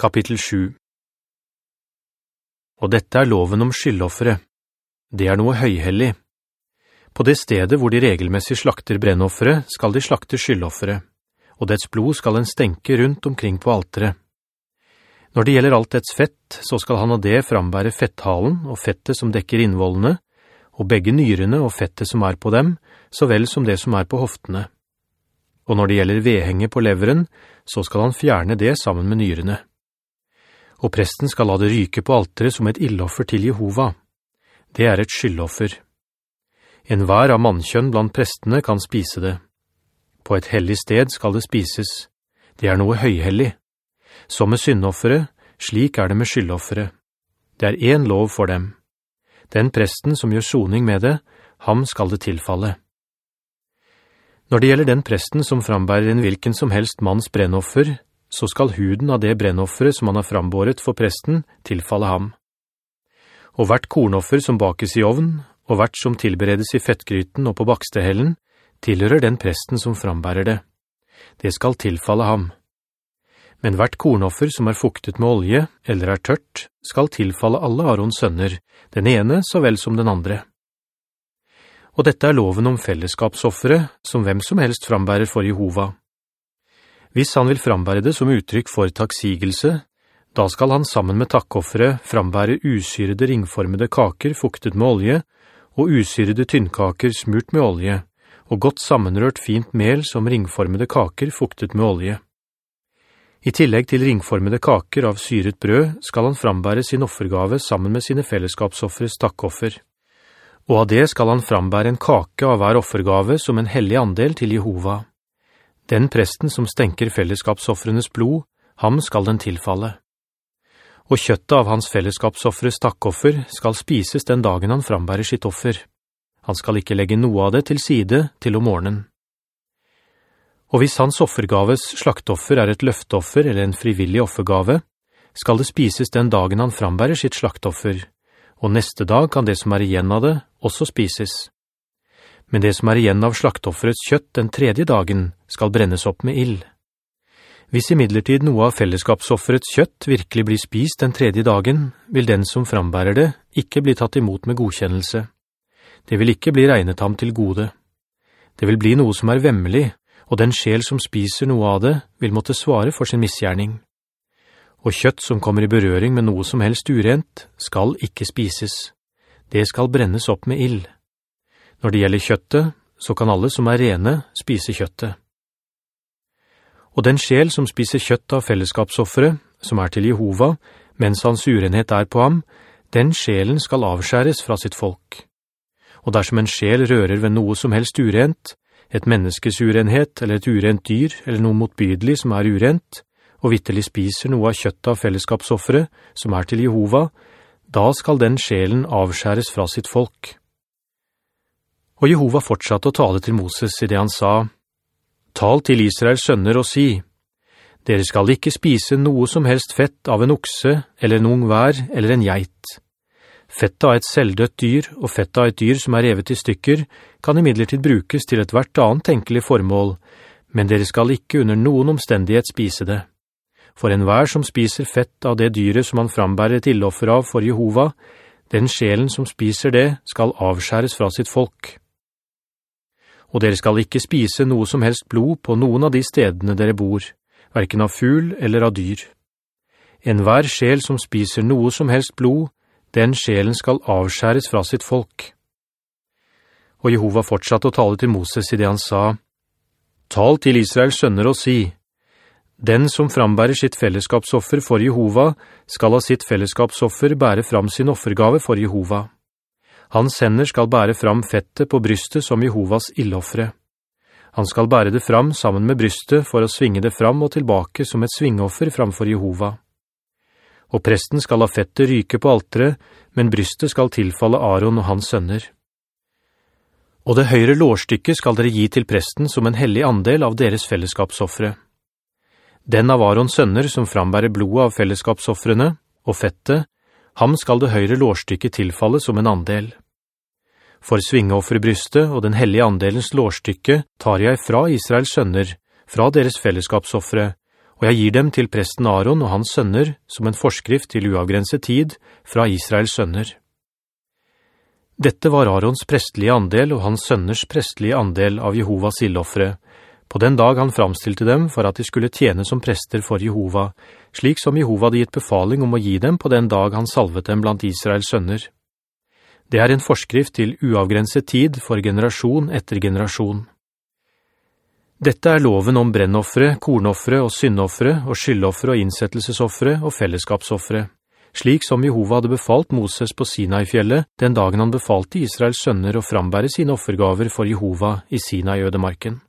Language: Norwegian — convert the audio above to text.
Kapittel 7 Og dette er loven om skyldoffere. Det er noe høyhellig. På det stedet hvor de regelmessig slakter brennoffere, skal de slakte skyldoffere, og dets blod skal en stenke rundt omkring på altere. Når det gjelder alt dets fett, så skal han av det frambære fetthalen og fettet som dekker innvollene, og begge nyrene og fettet som er på dem, så vel som det som er på hoftene. Og når det gjelder vedhenge på leveren, så skal han fjerne det sammen med nyrene og presten skal la det ryke på altere som et illoffer til Jehova. Det er et skyldoffer. En hver av mannkjønn blant prestene kan spise det. På et hellig sted skal det spises. Det er noe høyhellig. Som med syndoffere, slik er det med skyldoffere. Det er en lov for dem. Den presten som gjør soning med det, ham skal det tilfalle. Når det gjelder den presten som frambærer en hvilken som helst manns brennoffer, så skal huden av det brennoffere som han har frambåret for presten tilfalle ham. Og hvert kornoffer som bakes i ovn, og hvert som tilberedes i fettgryten og på bakstehellen, tilhører den presten som frambærer det. Det skal tilfalle ham. Men hvert kornoffer som er fuktet med olje, eller er tørt, skal tilfalle alle Arons sønner, den ene så vel som den andre. Og dette er loven om fellesskapsoffere, som hvem som helst frambærer for Jehova. Hvis han vil frambære det som uttrykk for takksigelse, da skal han sammen med takkoffere frambære usyrede ringformede kaker fuktet med olje, og usyrede tynnkaker smurt med olje, og godt sammenrørt fint mel som ringformede kaker fuktet med olje. I tillegg til ringformede kaker av syret brød skal han frambære sin offergave sammen med sine fellesskapsoffres takkoffer. Og av det skal han frambære en kake av hver offergave som en hellig andel til Jehova. Den presten som stenker fellesskapsoffrenes blod, ham skal den tilfalle. Og kjøttet av hans fellesskapsoffres takkoffer skal spises den dagen han frambærer sitt offer. Han skal ikke legge noe av det til side til om morgenen. Og hvis hans offergaves slaktoffer er et løftoffer eller en frivillig offergave, skal det spises den dagen han frambærer sitt slaktoffer, og neste dag kan det som er igjen av det også spises men det som er igjen av slaktofferets kjøtt den tredje dagen skal brennes opp med ill. Hvis i midlertid noe av fellesskapsofferets kjøtt virkelig blir spist den tredje dagen, vil den som frambærer det ikke bli tatt imot med godkjennelse. Det vil ikke bli regnet ham til gode. Det vil bli noe som er vemmelig, og den sjel som spiser noe av det vil måtte svare for sin misgjerning. Og kjøtt som kommer i berøring med noe som helst urent, skal ikke spises. Det skal brennes opp med ill. Når det gjelder kjøttet, så kan alle som er rene spise kjøttet. Og den sjel som spiser kjøtt av fellesskapsoffere, som er til Jehova, mens hans urenhet er på ham, den sjelen skal avskjæres fra sitt folk. Og dersom en sjel rører ved noe som helst urent, et menneskes urenhet eller et urent dyr eller noe motbydelig som er urent, og vittelig spiser noe av kjøttet av fellesskapsoffere, som er til Jehova, da skal den sjelen avskjæres fra sitt folk. Og Jehova fortsatte å tale til Moses i det han sa, «Tal til Israels sønner og si, «Dere skal ikke spise noe som helst fett av en okse, eller en ung vær, eller en geit. Fettet av et selvdødt dyr og fettet av et dyr som er revet i stykker, kan i midlertid brukes til et hvert annet tenkelig formål, men dere skal ikke under noen omstendighet spise det. For enhver som spiser fett av det dyret som han frambærer et illoffer av for Jehova, den sjelen som spiser det skal avskjæres fra sitt folk.» Og dere skal ikke spise noe som helst blod på noen av de stedene dere bor, hverken av ful eller av dyr. En hver sjel som spiser noe som helst blod, den sjelen skal avskjæres fra sitt folk. Og Jehova fortsatte å tale til Moses i det han sa, «Tal til Israels sønner og si, den som frambærer sitt fellesskapsoffer for Jehova, skal av sitt fellesskapsoffer bære fram sin offergave for Jehova.» Hans hender skal bære fram fettet på brystet som Jehovas illoffre. Han skal bære det fram sammen med brystet for å svinge det fram og tilbake som et svingoffer framfor Jehova. Og presten skal ha fettet ryke på altere, men brystet skal tilfalle Aaron og hans sønner. Og det høyre lårstykket skal dere gi til presten som en hellig andel av deres fellesskapsoffre. Den av Arons sønner som frambærer blodet av fellesskapsoffrene, og fettet, ham skal det høyre lårstykket tilfalle som en andel. For svingeofferbrystet og den hellige andelens lårstykke tar jeg fra Israels sønner, fra deres fellesskapsoffre, og jeg gir dem til presten Aaron og hans sønner som en forskrift til uavgrenset tid fra Israels sønner. Dette var Aarons prestlige andel og hans sønners prestlige andel av Jehovas illoffere, på den dag han framstilte dem for at de skulle tjene som prester for Jehova, slik som Jehova hadde gitt befaling om å gi dem på den dag han salvet dem blant Israels sønner. Det er en forskrift til uavgrenset tid for generasjon etter generasjon. Dette er loven om brennoffere, kornoffere og syndoffere og skyldoffere og innsettelsesoffere og fellesskapsoffere, slik som Jehova hadde befalt Moses på Sinai-fjellet den dagen han befalte Israels sønner å frambære sine offergaver for Jehova i Sinai-ødemarken.